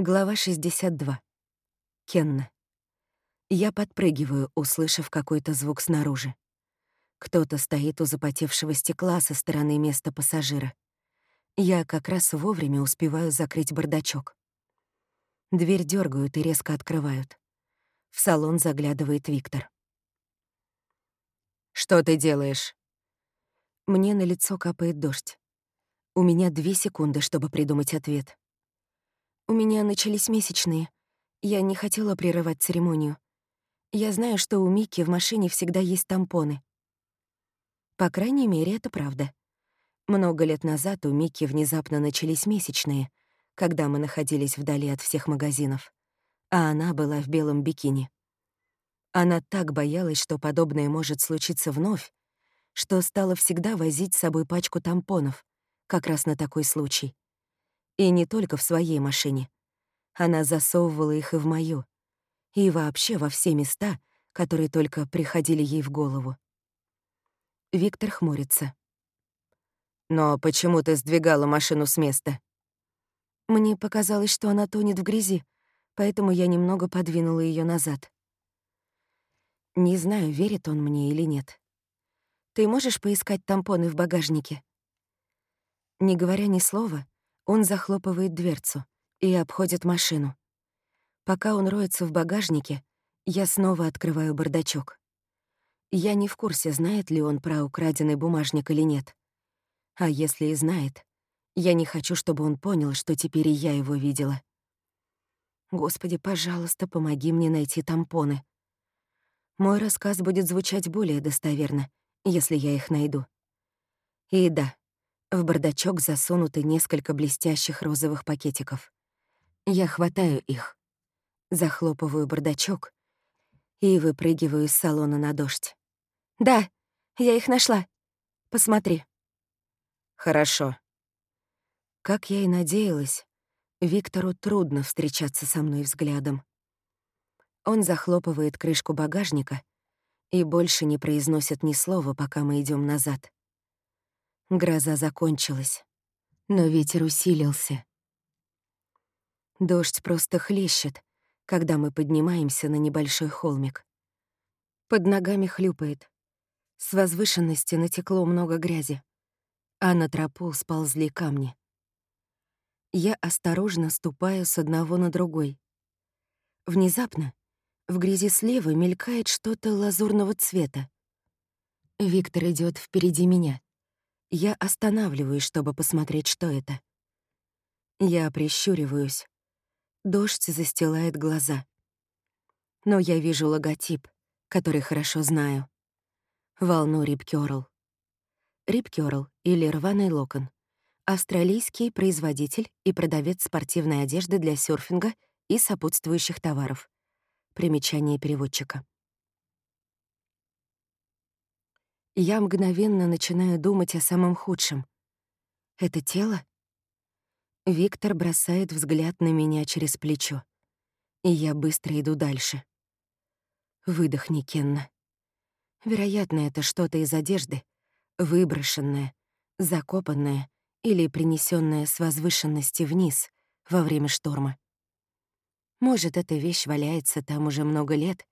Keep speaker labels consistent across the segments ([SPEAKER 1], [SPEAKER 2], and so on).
[SPEAKER 1] Глава 62. Кенна. Я подпрыгиваю, услышав какой-то звук снаружи. Кто-то стоит у запотевшего стекла со стороны места пассажира. Я как раз вовремя успеваю закрыть бардачок. Дверь дергают и резко открывают. В салон заглядывает Виктор.
[SPEAKER 2] «Что ты делаешь?»
[SPEAKER 1] Мне на лицо капает дождь. У меня две секунды, чтобы придумать ответ. У меня начались месячные. Я не хотела прерывать церемонию. Я знаю, что у Мики в машине всегда есть тампоны. По крайней мере, это правда. Много лет назад у Мики внезапно начались месячные, когда мы находились вдали от всех магазинов, а она была в белом бикини. Она так боялась, что подобное может случиться вновь, что стала всегда возить с собой пачку тампонов, как раз на такой случай. И не только в своей машине. Она засовывала их и в мою. И вообще во все места, которые только приходили ей в голову. Виктор хмурится.
[SPEAKER 2] «Но почему ты сдвигала машину с места?»
[SPEAKER 1] Мне показалось, что она тонет в грязи, поэтому я немного подвинула ее назад. Не знаю, верит он мне или нет. Ты можешь поискать тампоны в багажнике? Не говоря ни слова, он захлопывает дверцу и обходит машину. Пока он роется в багажнике, я снова открываю бардачок. Я не в курсе, знает ли он про украденный бумажник или нет. А если и знает, я не хочу, чтобы он понял, что теперь и я его видела. Господи, пожалуйста, помоги мне найти тампоны. Мой рассказ будет звучать более достоверно, если я их найду. И да, в бардачок засунуты несколько блестящих розовых пакетиков. Я хватаю их, захлопываю бардачок и выпрыгиваю из салона на дождь. «Да, я их нашла. Посмотри».
[SPEAKER 2] «Хорошо».
[SPEAKER 1] Как я и надеялась, Виктору трудно встречаться со мной взглядом. Он захлопывает крышку багажника и больше не произносит ни слова, пока мы идем назад. Гроза закончилась, но ветер усилился. Дождь просто хлещет, когда мы поднимаемся на небольшой холмик. Под ногами хлюпает. С возвышенности натекло много грязи, а на тропу сползли камни. Я осторожно ступаю с одного на другой. Внезапно в грязи слева мелькает что-то лазурного цвета. Виктор идет впереди меня. Я останавливаюсь, чтобы посмотреть, что это. Я прищуриваюсь. Дождь застилает глаза. Но я вижу логотип, который хорошо знаю. Волну Рип Кёрл. Рип Кёрл или рваный локон. Австралийский производитель и продавец спортивной одежды для серфинга и сопутствующих товаров. Примечание переводчика. Я мгновенно начинаю думать о самом худшем. Это тело? Виктор бросает взгляд на меня через плечо, и я быстро иду дальше. Выдохни, Кенна. Вероятно, это что-то из одежды, выброшенное, закопанное или принесенное с возвышенности вниз во время шторма. Может, эта вещь валяется там уже много лет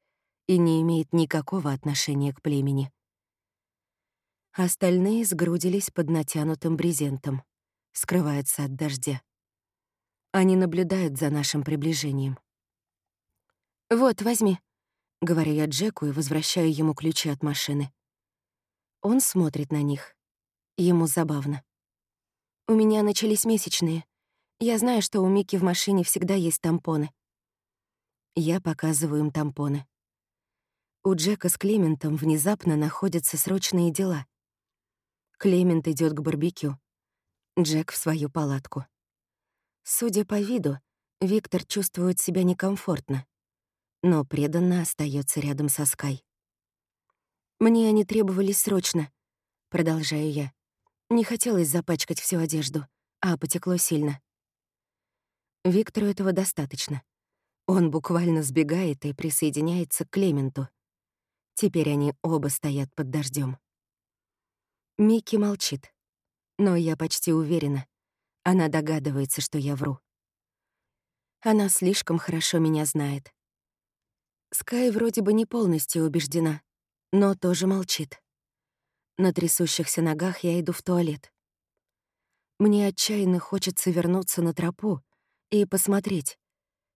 [SPEAKER 1] и не имеет никакого отношения к племени. Остальные сгрудились под натянутым брезентом, скрываются от дождя. Они наблюдают за нашим приближением. «Вот, возьми», — говорю я Джеку и возвращаю ему ключи от машины. Он смотрит на них. Ему забавно. «У меня начались месячные. Я знаю, что у Мики в машине всегда есть тампоны». Я показываю им тампоны. У Джека с Клементом внезапно находятся срочные дела — Клемент идет к барбекю. Джек в свою палатку. Судя по виду, Виктор чувствует себя некомфортно, но преданно остается рядом со Скай. «Мне они требовались срочно», — продолжаю я. Не хотелось запачкать всю одежду, а потекло сильно. Виктору этого достаточно. Он буквально сбегает и присоединяется к Клементу. Теперь они оба стоят под дождем. Микки молчит. Но я почти уверена. Она догадывается, что я вру. Она слишком хорошо меня знает. Скай вроде бы не полностью убеждена, но тоже молчит. На трясущихся ногах я иду в туалет. Мне отчаянно хочется вернуться на тропу и посмотреть,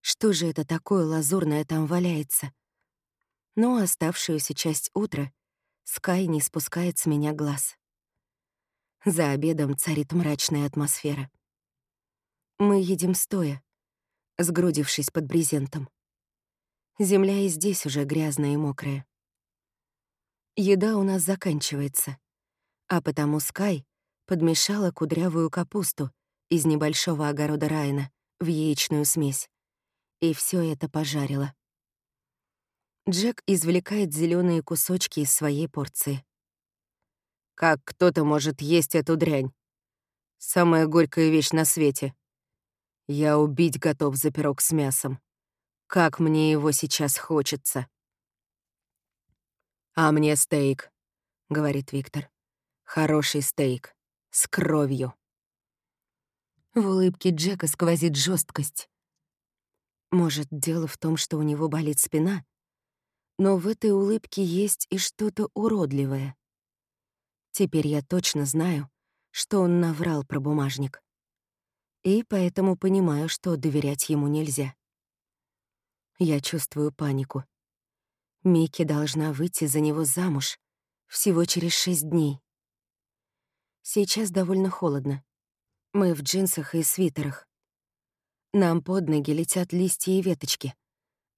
[SPEAKER 1] что же это такое лазурное там валяется. Но оставшуюся часть утра Скай не спускает с меня глаз. За обедом царит мрачная атмосфера. Мы едим стоя, сгрудившись под брезентом. Земля и здесь уже грязная и мокрая. Еда у нас заканчивается, а потому Скай подмешала кудрявую капусту из небольшого огорода Райна в яичную смесь, и все это пожарила. Джек извлекает зеленые кусочки из своей порции.
[SPEAKER 2] Как кто-то может есть эту дрянь? Самая горькая вещь на свете. Я убить готов за пирог с мясом. Как мне его сейчас хочется. «А мне стейк», — говорит Виктор. «Хороший стейк. С кровью».
[SPEAKER 1] В улыбке Джека сквозит жесткость. Может, дело в том, что у него болит спина? Но в этой улыбке есть и что-то уродливое. Теперь я точно знаю, что он наврал про бумажник. И поэтому понимаю, что доверять ему нельзя. Я чувствую панику. Микки должна выйти за него замуж всего через шесть дней. Сейчас довольно холодно. Мы в джинсах и свитерах. Нам под ноги летят листья и веточки.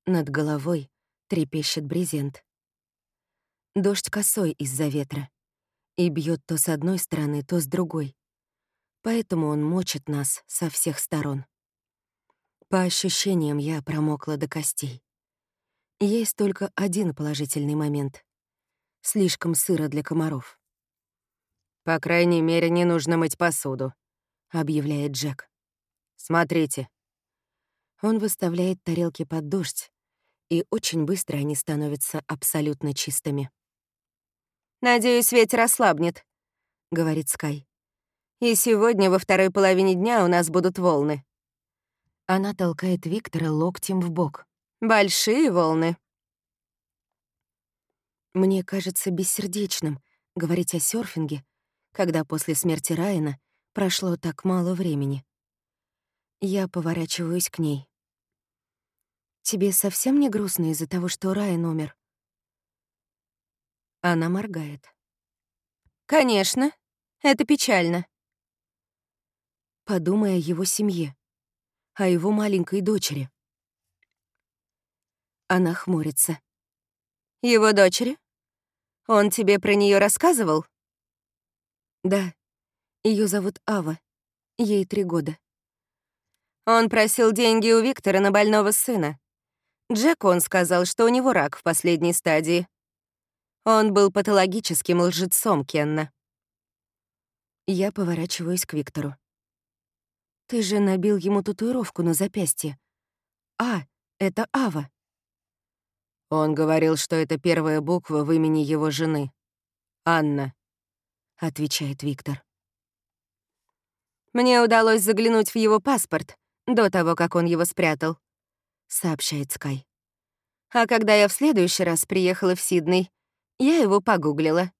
[SPEAKER 1] Над головой трепещет брезент. Дождь косой из-за ветра и бьет то с одной стороны, то с другой. Поэтому он мочит нас со всех сторон. По ощущениям, я промокла до костей. Есть только один положительный момент. Слишком сыро для комаров.
[SPEAKER 2] «По крайней мере, не нужно мыть посуду», — объявляет Джек. «Смотрите».
[SPEAKER 1] Он выставляет тарелки под дождь, и очень быстро они становятся абсолютно чистыми.
[SPEAKER 3] «Надеюсь, ветер ослабнет», — говорит Скай. «И сегодня во второй половине дня у нас будут волны».
[SPEAKER 1] Она толкает Виктора локтем в бок.
[SPEAKER 3] «Большие волны».
[SPEAKER 1] Мне кажется бессердечным говорить о серфинге, когда после смерти Райана прошло так мало времени. Я поворачиваюсь к ней. «Тебе совсем не грустно из-за того, что Райан умер?» Она моргает.
[SPEAKER 3] «Конечно. Это печально».
[SPEAKER 1] Подумай о его семье, о его маленькой дочери. Она хмурится.
[SPEAKER 3] «Его дочери? Он тебе про нее рассказывал?»
[SPEAKER 1] «Да. Ее зовут Ава. Ей три года».
[SPEAKER 3] Он просил деньги у Виктора на больного сына. Джеку он сказал, что у него рак в последней стадии. Он был патологическим лжецом, Кенна.
[SPEAKER 1] Я поворачиваюсь к Виктору. Ты же набил ему татуировку на запястье. А, это Ава.
[SPEAKER 2] Он говорил, что это первая буква в имени его жены. Анна, отвечает Виктор.
[SPEAKER 3] Мне удалось заглянуть в его паспорт до того, как он его спрятал, сообщает Скай. А когда я в следующий раз приехала в Сидней, я его погуглила.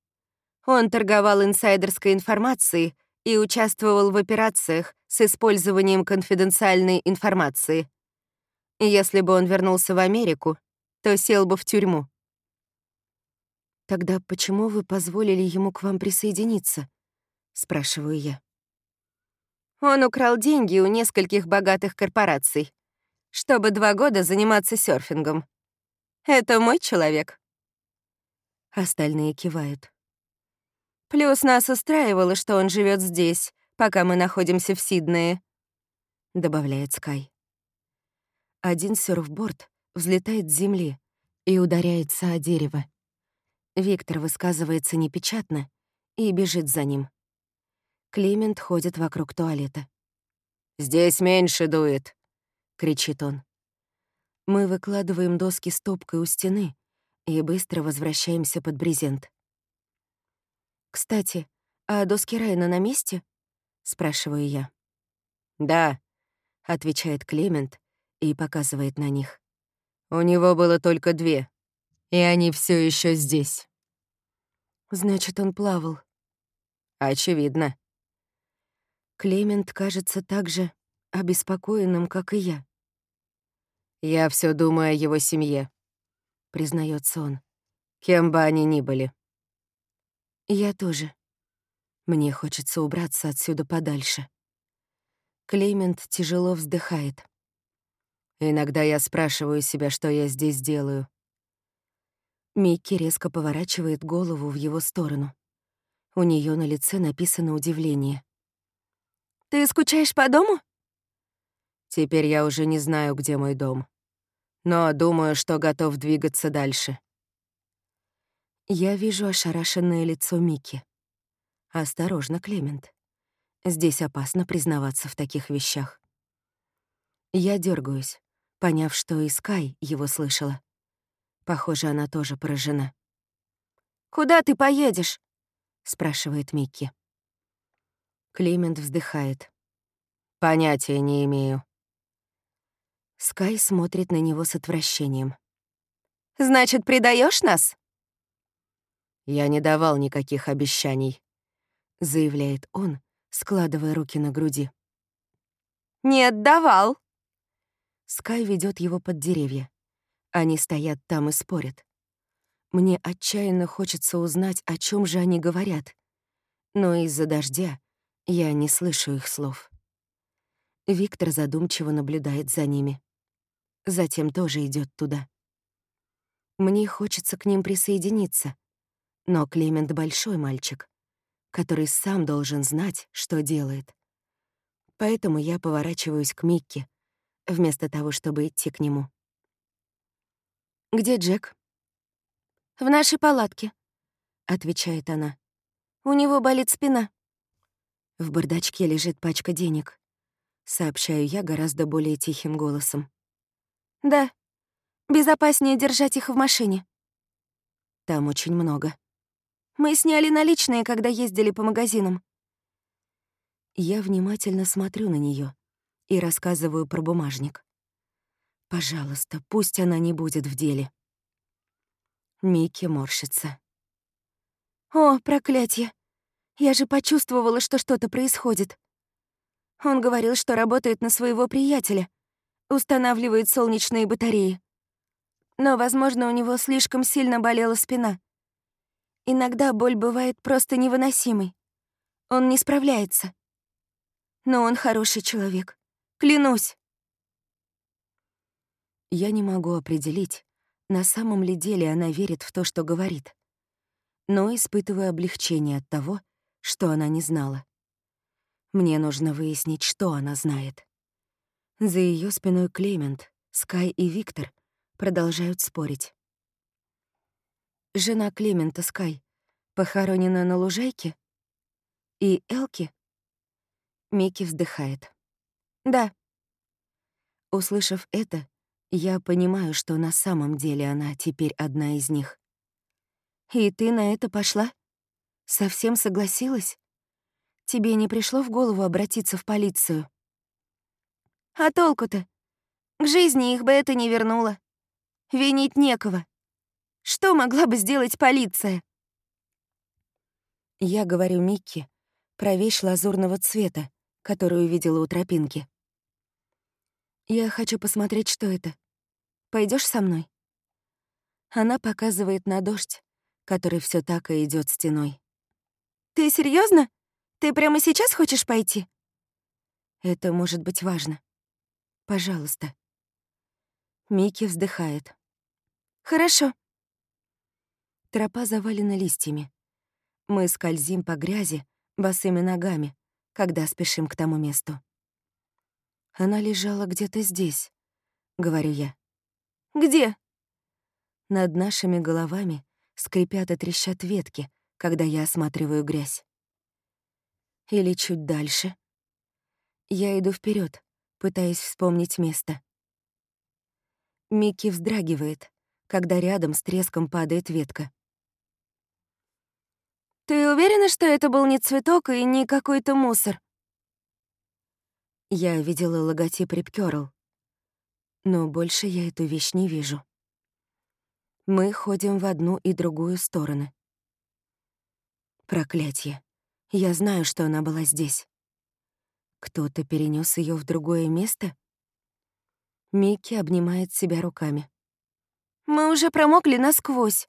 [SPEAKER 3] Он торговал инсайдерской информацией и участвовал в операциях с использованием конфиденциальной информации. Если бы он вернулся в Америку, то сел бы в тюрьму.
[SPEAKER 1] «Тогда почему вы позволили ему к вам присоединиться?» — спрашиваю я.
[SPEAKER 3] Он украл деньги у нескольких богатых корпораций, чтобы два года заниматься серфингом. Это мой человек.
[SPEAKER 1] Остальные кивают.
[SPEAKER 3] Плюс нас устраивало, что он живет здесь, пока мы находимся в Сиднее, добавляет Скай.
[SPEAKER 1] Один сёрфборд взлетает с земли и ударяется о дерево. Виктор высказывается непечатно и бежит за ним. Климент ходит вокруг туалета.
[SPEAKER 2] «Здесь меньше дует», — кричит он.
[SPEAKER 1] Мы выкладываем доски стопкой у стены и быстро возвращаемся под брезент. «Кстати, а доски Райана на месте?» — спрашиваю я.
[SPEAKER 2] «Да», —
[SPEAKER 1] отвечает Клемент и показывает на них.
[SPEAKER 2] У него было только две, и они все еще здесь.
[SPEAKER 1] Значит, он плавал.
[SPEAKER 2] Очевидно.
[SPEAKER 1] Клемент кажется так же обеспокоенным, как и я.
[SPEAKER 2] Я все думаю о его семье,
[SPEAKER 1] признается он.
[SPEAKER 2] Кем бы они ни были.
[SPEAKER 1] Я тоже. Мне хочется убраться отсюда подальше. Клемент тяжело вздыхает.
[SPEAKER 2] Иногда я спрашиваю себя, что я здесь делаю.
[SPEAKER 1] Микки резко поворачивает голову в его сторону. У нее на лице написано удивление. «Ты скучаешь по дому?»
[SPEAKER 2] Теперь я уже не знаю, где мой дом. Но думаю, что готов двигаться дальше.
[SPEAKER 1] Я вижу ошарашенное лицо Микки. Осторожно, Клемент. Здесь опасно признаваться в таких вещах. Я дергаюсь, поняв, что и Скай его слышала. Похоже, она тоже поражена. «Куда ты поедешь?» — спрашивает Микки. Клемент вздыхает.
[SPEAKER 2] «Понятия не имею».
[SPEAKER 1] Скай смотрит на него с отвращением.
[SPEAKER 3] «Значит, предаешь нас?»
[SPEAKER 2] «Я не давал никаких обещаний», —
[SPEAKER 1] заявляет он, складывая руки на груди.
[SPEAKER 3] «Нет, давал».
[SPEAKER 1] Скай ведет его под деревья. Они стоят там и спорят. Мне отчаянно хочется узнать, о чем же они говорят. Но из-за дождя я не слышу их слов. Виктор задумчиво наблюдает за ними. Затем тоже идет туда. Мне хочется к ним присоединиться. Но Клемент большой мальчик, который сам должен знать, что делает. Поэтому я поворачиваюсь к Микке, вместо того, чтобы идти к нему. «Где Джек?» «В нашей палатке», — отвечает она. «У него болит спина». В бардачке лежит пачка денег. Сообщаю я гораздо более тихим голосом. «Да, безопаснее держать их в машине». Там очень много. Мы сняли наличные, когда ездили по магазинам. Я внимательно смотрю на нее и рассказываю про бумажник. Пожалуйста, пусть она не будет в деле. Микки морщится. «О, проклятие! Я же почувствовала, что что-то происходит. Он говорил, что работает на своего приятеля, устанавливает солнечные батареи. Но, возможно, у него слишком сильно болела спина. Иногда боль бывает просто невыносимой. Он не справляется. Но он хороший человек. Клянусь. Я не могу определить, на самом ли деле она верит в то, что говорит. Но испытываю облегчение от того, что она не знала. Мне нужно выяснить, что она знает. За ее спиной Клемент, Скай и Виктор продолжают спорить. Жена Клемента Скай похоронена на лужайке? И Элки? Микки вздыхает. Да. Услышав это, я понимаю, что на самом деле она теперь одна из них. И ты на это пошла? Совсем согласилась? Тебе не пришло в голову обратиться в полицию? А толку-то? К жизни их бы это не вернуло. Винить некого. Что могла бы сделать полиция? Я говорю Микки про вещь лазурного цвета, которую видела у тропинки. Я хочу посмотреть, что это. Пойдешь со мной?» Она показывает на дождь, который все так и идет стеной. «Ты серьезно? Ты прямо сейчас хочешь пойти?» «Это может быть важно. Пожалуйста». Микки вздыхает. «Хорошо». Тропа завалена листьями. Мы скользим по грязи босыми ногами, когда спешим к тому месту. Она лежала где-то здесь, — говорю я. Где?» Над нашими головами скрипят и трещат ветки, когда я осматриваю грязь. Или чуть дальше. Я иду вперед, пытаясь вспомнить место. Микки вздрагивает, когда рядом с треском падает ветка. «Ты уверена, что это был не цветок и не какой-то мусор?» Я видела логотип Рипкёрл. Но больше я эту вещь не вижу. Мы ходим в одну и другую стороны. Проклятье. Я знаю, что она была здесь. Кто-то перенес ее в другое место? Микки обнимает себя руками.
[SPEAKER 3] Мы уже промокли насквозь.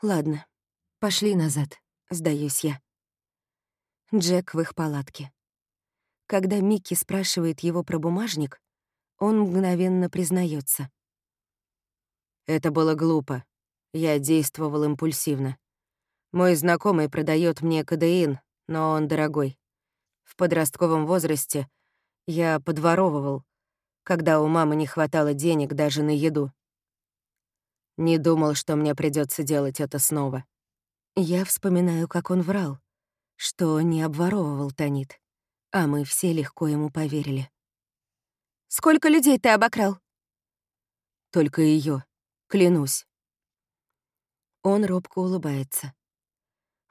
[SPEAKER 1] Ладно, пошли назад, сдаюсь я. Джек в их палатке. Когда Микки спрашивает его про бумажник, он мгновенно признается.
[SPEAKER 2] Это было глупо. Я действовал импульсивно. Мой знакомый продает мне кадеин, но он дорогой. В подростковом возрасте я подворовывал, когда у мамы не хватало денег даже на еду. Не думал, что мне придется делать это снова.
[SPEAKER 1] Я вспоминаю, как он врал, что не обворовывал Танит, а мы все легко ему поверили.
[SPEAKER 3] «Сколько людей ты обокрал?»
[SPEAKER 1] «Только ее, клянусь». Он робко улыбается.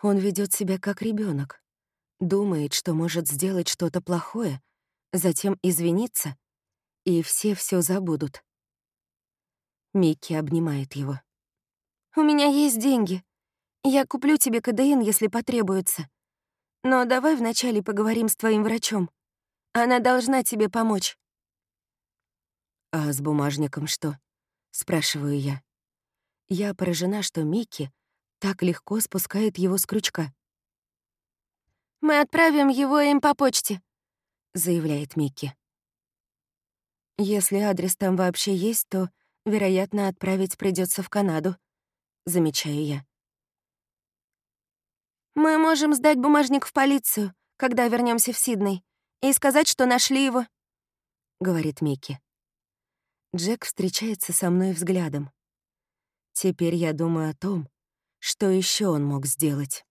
[SPEAKER 1] Он ведет себя как ребенок, думает, что может сделать что-то плохое, затем извиниться, и все все забудут. Микки обнимает его.
[SPEAKER 3] «У меня есть деньги. Я куплю тебе КДН, если потребуется. Но давай вначале поговорим с твоим врачом. Она должна тебе помочь».
[SPEAKER 1] «А с бумажником что?» — спрашиваю я. Я поражена, что Микки так легко спускает его с крючка.
[SPEAKER 3] «Мы отправим его им по почте», — заявляет Микки.
[SPEAKER 1] «Если адрес там вообще есть, то, вероятно, отправить придется в Канаду», — замечаю я.
[SPEAKER 3] «Мы можем сдать бумажник в полицию, когда вернемся в Сидней, и сказать, что нашли его», — говорит Микки.
[SPEAKER 1] Джек встречается со мной взглядом. Теперь я думаю о том, что еще он мог сделать.